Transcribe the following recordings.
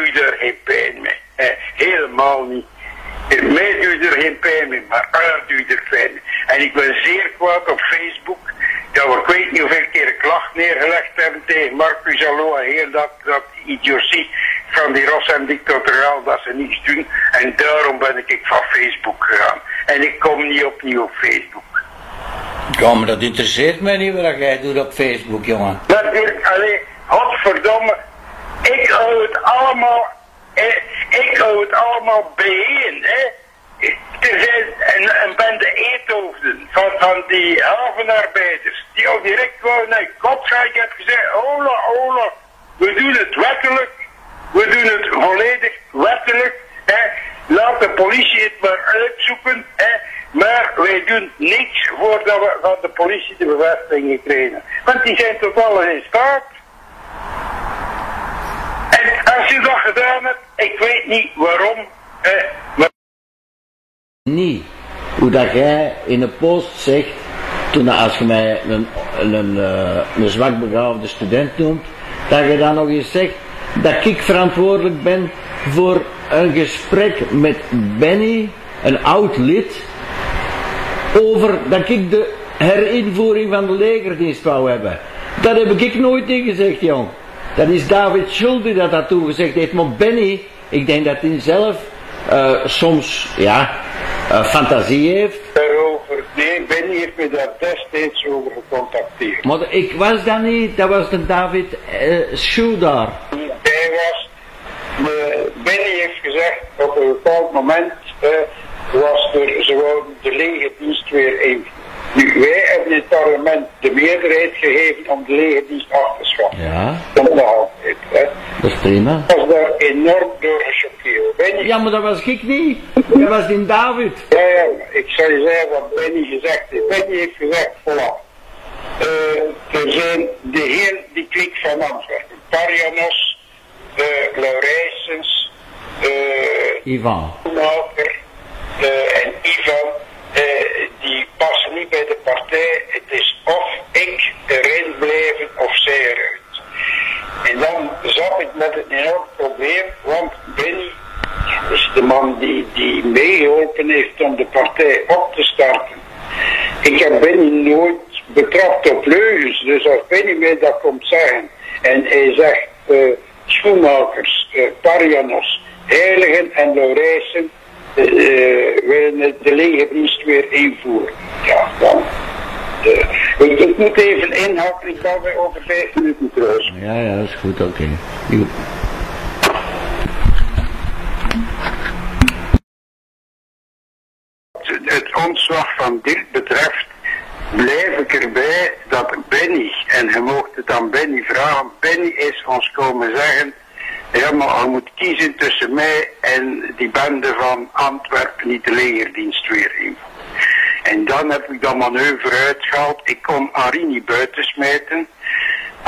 doe je er geen pijn mee. helemaal niet. Mij doe je er geen pijn mee, maar haar doe je er pijn mee. En ik ben zeer kwaad op Facebook. Dat we, ik weet niet hoeveel keer een klacht neergelegd hebben tegen Marcus Allo en heel dat, dat idiotie van die Ros en dictatoriaal dat ze niets doen. En daarom ben ik van Facebook gegaan. En ik kom niet opnieuw op Facebook. Ja, maar dat interesseert mij niet wat jij doet op Facebook, jongen. Natuurlijk, alleen, godverdomme, ik hou het allemaal, eh, ik hou het allemaal bijeen, hè. Er zijn een, een bende eethoofden van, van die havenarbeiders, die al direct wou naar. Ik heb gezegd, hola, hola, we doen het wettelijk, we doen het volledig wettelijk, hè. Laat de politie het maar uitzoeken, hè. Maar wij doen niks voordat we van de politie de bevestiging krijgen. Want die zijn tot alles in staat. Als je dat gedaan hebt, ik weet niet waarom, hè, maar Niet hoe dat jij in een post zegt, toen als je mij een, een, een, eh, een zwakbegaafde student noemt, dat je dan nog eens zegt dat ik verantwoordelijk ben voor een gesprek met Benny, een oud lid, over dat ik de herinvoering van de legerdienst wou hebben. Dat heb ik nooit niet gezegd, jong. Dat is David Schuld die dat, dat toen gezegd heeft. Maar Benny, ik denk dat hij zelf eh, soms, ja, eh, fantasie heeft. daarover, nee, Benny heeft me daar destijds over gecontacteerd. Maar ik was dat niet, dat was de David uh, Schuldaar. Hij was, Benny heeft gezegd, op een bepaald moment eh, was er, ze de legerdienst weer in. Nu, wij hebben in het parlement de meerderheid gegeven om de legerdienst af te schaffen. Ja, Dat altijd, hè. dat is prima. Ik was daar enorm door gechoqueerd. Benny, Ja, maar dat was ik niet. Dat was die David. Ja, ja, ik zal je zeggen wat Benny gezegd heeft. Benny heeft gezegd, voilà. Eh, er zijn de heel, die klik van Antwerpen. Parianos, uh, Laurijsens, eh Ivan. Schoenmaker eh, en Ivan, eh, die niet bij de partij. Het is of ik erin blijven of zij eruit. En dan zat ik met een enorm probleem, want Benny is de man die, die meegeholpen heeft om de partij op te starten. Ik heb Benny nooit betrapt op leugens, dus als Benny mij dat komt zeggen en hij zegt eh, schoenmakers, eh, parianos, heiligen en Laurijsen eh, eh, willen de legerdienst weer invoeren. Ja, dan. eh, ik, ik moet even inhaken, ik bel bij over vijf minuten trouwens. Ja, ja, dat is goed, oké. Het ontslag van dit betreft, blijf ik erbij dat Benny, en je mocht het aan Benny vragen, Benny is ons komen zeggen, ja maar je moet kiezen tussen mij en die bende van Antwerpen, niet de legerdienst weer in. En dan heb ik dat manoeuvre uitgehaald. Ik kon Arie niet buiten smijten,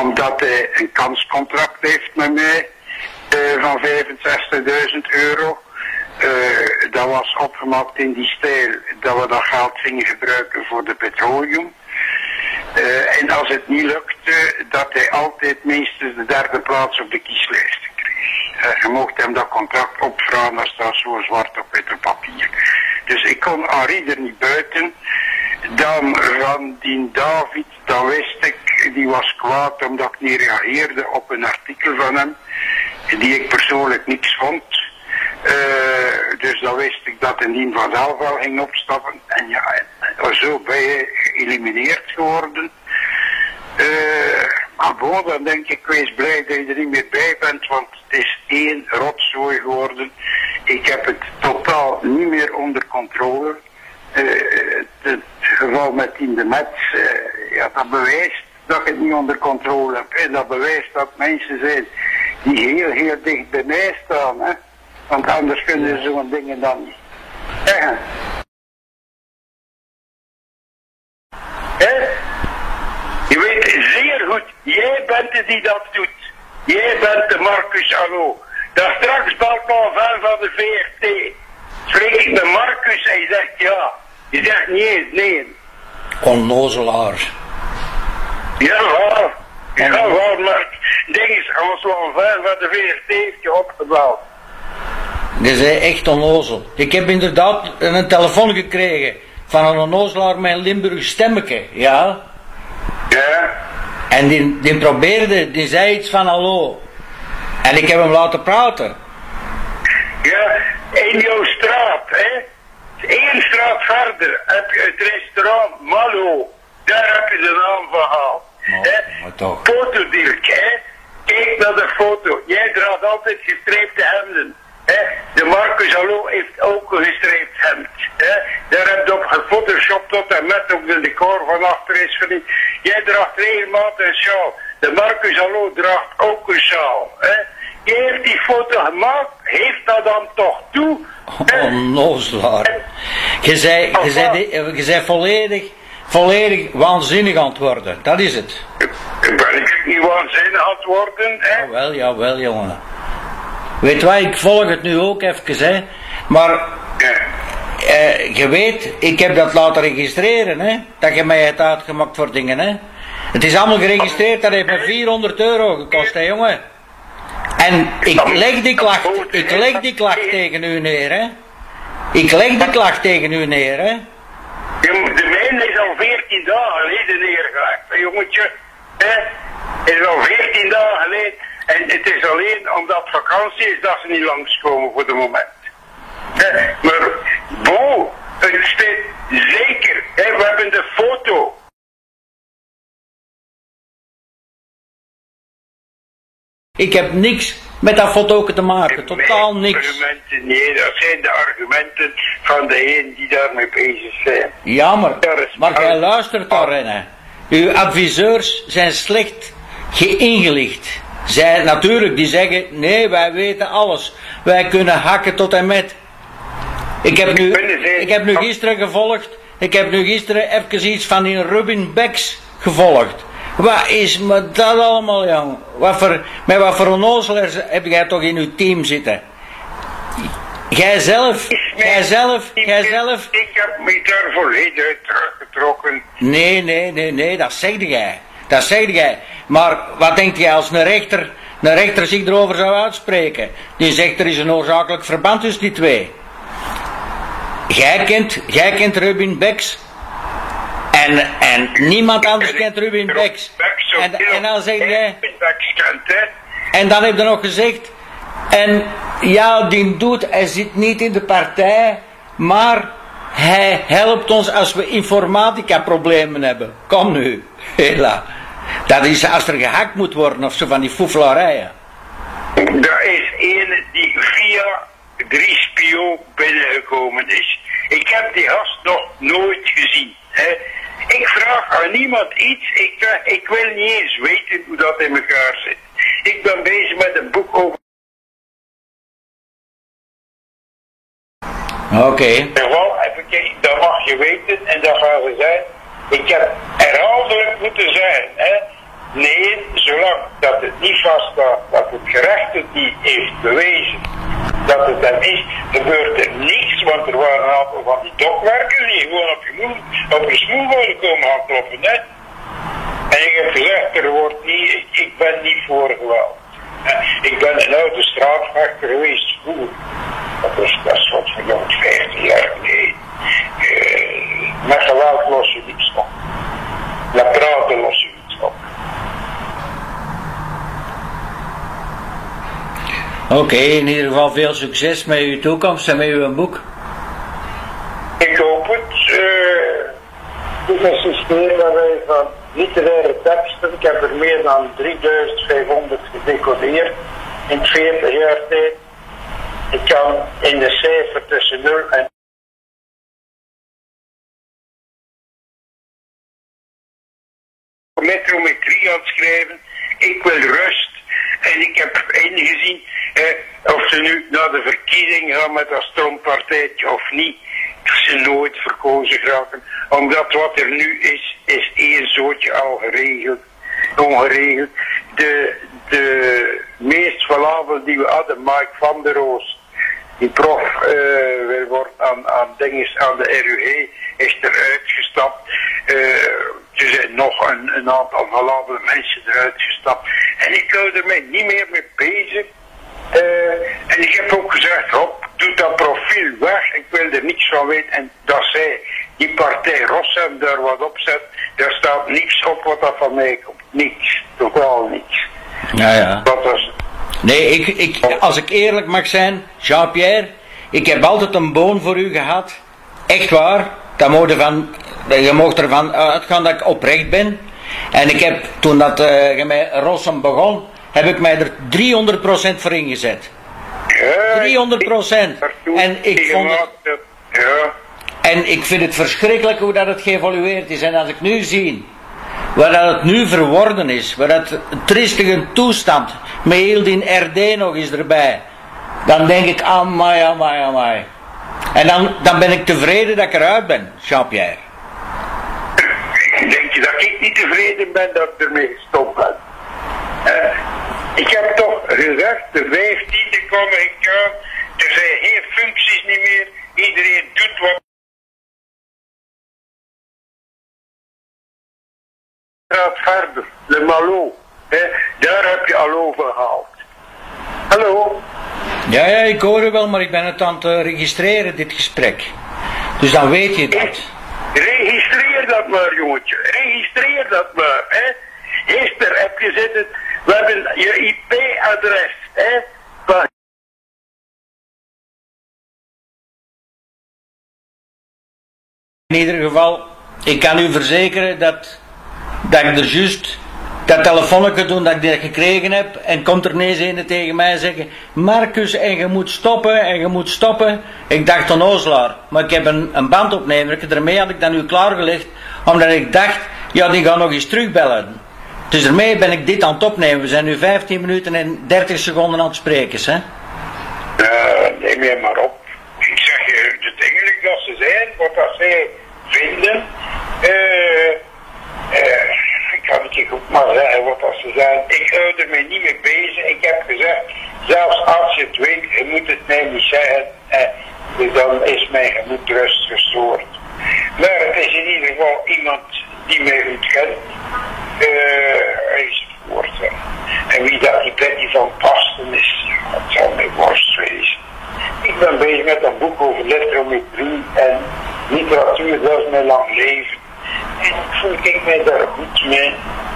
omdat hij een kanscontract heeft met mij eh, van 65.000 euro. Eh, dat was opgemaakt in die stijl dat we dat geld gingen gebruiken voor de petroleum. Eh, en als het niet lukte, dat hij altijd minstens de derde plaats op de kieslijsten kreeg. Eh, je mocht hem dat contract opvragen, dat staat zo zwart op witte papier. Dus ik kon Henri er niet buiten. Dan van die David, dan wist ik, die was kwaad omdat ik niet reageerde op een artikel van hem, die ik persoonlijk niks vond. Eh, dus dan wist ik dat een dien vanzelf al ging opstappen. En ja, zo ben je geëlimineerd geworden. Eh, maar bon, dan denk ik, wees blij dat je er niet meer bij bent, want het is één rotzooi geworden. Ik heb het niet meer onder controle. Eh, het geval met Tien de Mets, eh, ja, dat bewijst dat ik het niet onder controle heb. En dat bewijst dat mensen zijn die heel, heel dicht bij mij staan. Hè? Want anders kunnen ze zo'n dingen dan niet zeggen. Je weet zeer goed, jij bent de die dat doet. Jij bent de Marcus Allo. Daar straks balkon van van de VRT. Spreek ik met Marcus en je zegt ja. Je zegt nee, nee. Onnozelaar. Ja, Ja, wel, maar ding is, hij was wel ver van de VRT heeft je opgebeld. Dat is echt onnozel. Ik heb inderdaad een telefoon gekregen van een onnozelaar met een Limburg stemmetje, ja. Ja, En die, die probeerde, die zei iets van hallo. En ik heb hem laten praten. ja, in jouw straat, hè. Eén straat verder heb je het restaurant Malo. Daar heb je de naam van gehaald. Hè. maar toch. Foto Dirk, hè. Kijk naar de foto. Jij draagt altijd gestreepte hemden. Hè. De Marcus Allo heeft ook een gestreept hemd. Hè. Daar heb je op gefotoshopt tot en met ook de decor van achter is verdiend. Jij draagt regelmatig een sjaal. De Marcus Allo draagt ook een sjaal. Hè. Heeft die foto gemaakt, heeft dat dan toch toe? Onnozelaar. Je zei, je zei, je zei volledig, volledig waanzinnig aan het worden. Dat is het. Ben ik niet waanzinnig aan het worden, hè? Jawel, jawel, jongen. Weet wat, ik volg het nu ook even, hè. Maar Ja. eh, je weet, ik heb dat laten registreren, hè. Dat je mij hebt uitgemaakt voor dingen, hè. Het is allemaal geregistreerd, dat heeft me 400 euro gekost, hè, jongen. En ik leg die klacht, ik leg die klacht tegen u neer, hè. Ik leg die klacht tegen u neer, hè. De, de mijne is al 14 dagen geleden neergelegd, jongetje. Hè? Het is al 14 dagen geleden. En het is alleen omdat vakantie is dat ze niet langskomen voor de moment. Hè? Maar, Bo, het staat zeker. Hè? We hebben de foto. Ik heb niks met dat foto te maken, totaal niks. Argumenten, nee, dat zijn de argumenten van degenen die daarmee bezig zijn. Jammer, maar jij luistert daarin. hè. Uw adviseurs zijn slecht geïngelicht. Zij, natuurlijk, die zeggen, nee, wij weten alles. Wij kunnen hakken tot en met. Ik heb nu, ik heb nu gisteren gevolgd, ik heb nu gisteren even iets van die Rubin Becks gevolgd. Wat is me dat allemaal, jong? Wat voor, met wat voor onnozelaars heb jij toch in uw team zitten? Jijzelf, jijzelf, jijzelf. Ik heb me daar volledig teruggetrokken. Nee, nee, nee, nee, dat zeg jij. Dat zeg jij. Maar wat denk jij als een rechter, een rechter zich erover zou uitspreken? Die zegt er is een oorzakelijk verband tussen die twee. Jij kent, jij kent Rubin Becks. En, en niemand anders kent Rubin Becks. En, en dan zeg hè. en dan heb je nog gezegd, en ja, die doet, hij zit niet in de partij, maar hij helpt ons als we informatica problemen hebben. Kom nu, hela. Dat is als er gehakt moet worden of zo van die foeflarijen. Er is een die via drie spio binnengekomen is. Ik heb die gast nog nooit gezien. Hè. Ik vraag aan niemand iets. Ik, zeg, ik wil niet eens weten hoe dat in elkaar zit. Ik ben bezig met een boek over. Oké. Wel, even kijken, dat mag je weten en dat gaan we zijn. Ik heb herhaaldelijk moeten zijn. Hè. Nee, zolang dat het niet vaststaat, dat het gerecht het niet heeft bewezen dat het hem is, gebeurt er niks, want er waren een aantal van die dokwerkers die gewoon op je, moe, op je smoel willen komen gaan kloppen. Hè. En ik heb gezegd, er wordt niet, ik, ben niet voor geweld. Ik ben een oude straatvechter geweest vroeger. Dat is, dat is wat verjongt 15 jaar geleden. Eh, met geweld los je niets op. Met praten los je niets op. Oké, in ieder geval veel succes met uw toekomst en met uw boek. Ik hoop het. eh dit is een systeem waarbij van literaire teksten, ik heb er meer dan 3500 gedecodeerd in 40 jaar tijd. Ik kan in de cijfer tussen 0 en metrometrie aan het schrijven. Ik wil rust. En ik heb ingezien eh, of ze nu naar de verkiezing gaan met dat stroompartijtje of niet. Ze nooit verkozen geraken. Omdat wat er nu is, is één zootje al geregeld. Ongeregeld. De, de meest valabel die we hadden, Mike van der Roos. Die prof weer wordt aan, aan, dinges, aan de RUG is eruit gestapt. Eh, er zijn nog een, een aantal valabele mensen eruit gestapt. En ik hou er mij niet meer mee bezig. Eh, en ik heb ook gezegd, hop, doe dat profiel weg. Ik wil er niks van weten. En dat zij die partij Rossum daar wat op zet, daar staat niks op wat dat van mij komt. Niks. Totaal niks. Ja, ja. Dat was... Nee, ik, ik, als ik eerlijk mag zijn, Jean-Pierre, ik heb altijd een boon voor u gehad. Echt waar. Je, van, je mag ervan uitgaan dat ik oprecht ben. En ik heb, toen dat uh, je met Rossum begon, heb ik mij er 300% voor ingezet. Ja, 300%. En ik vond het, Ja. en ik vind het verschrikkelijk hoe dat het geëvolueerd is. En als ik nu zie waar dat het nu verworden is, waar dat triestige toestand, met heel die RD nog eens erbij, dan denk ik, amai, amai, amai. En dan, dan ben ik tevreden dat ik eruit ben, Jean-Pierre. Denk je dat ik niet tevreden ben dat ik ermee gestopt ben? Eh, ik heb toch gezegd, de vijftiende komen ik aan, er zijn geen functies niet meer, iedereen doet wat gaat verder, Le Malo, hè, daar heb je al over gehaald. Hallo? Ja, ja, ik hoor u wel, maar ik ben het aan het eh, registreren, dit gesprek. Dus dan weet je dat. Registreer dat maar, jongetje. Registreer dat maar, hè. Gisteren heb je zitten, we hebben je IP-adres, hè. Van In ieder geval, ik kan u verzekeren dat, dat ik er juist dat telefoontje doen dat ik dat gekregen heb en komt er ineens een tegen mij zeggen Marcus en je moet stoppen en je moet stoppen. Ik dacht aan Ozelaar, maar ik heb een, een bandopnemer, daarmee had ik dan nu klaargelegd omdat ik dacht, ja die gaan nog eens terugbellen. Dus daarmee ben ik dit aan het opnemen. We zijn nu 15 minuten en 30 seconden aan het spreken. Hè? Uh, neem je maar op. Ik zeg je, het eigenlijk dat ze zijn, wat dat zij vinden. Uh, goed maar zeggen wat dat ze zijn. Ik hou er mij niet mee bezig. Ik heb gezegd, zelfs als je het weet, je moet het mij niet zeggen. dus dan is mijn gemoedsrust gestoord. Maar het is in ieder geval iemand die mij goed kent. Enzovoort. En wie dat die Betty van Pasten is, dat zal mij worst wezen. Ik ben bezig met een boek over lettrometrie en literatuur, dat is mijn lang leven. En voel ik mij daar goed mee. En, en al de rest, uh,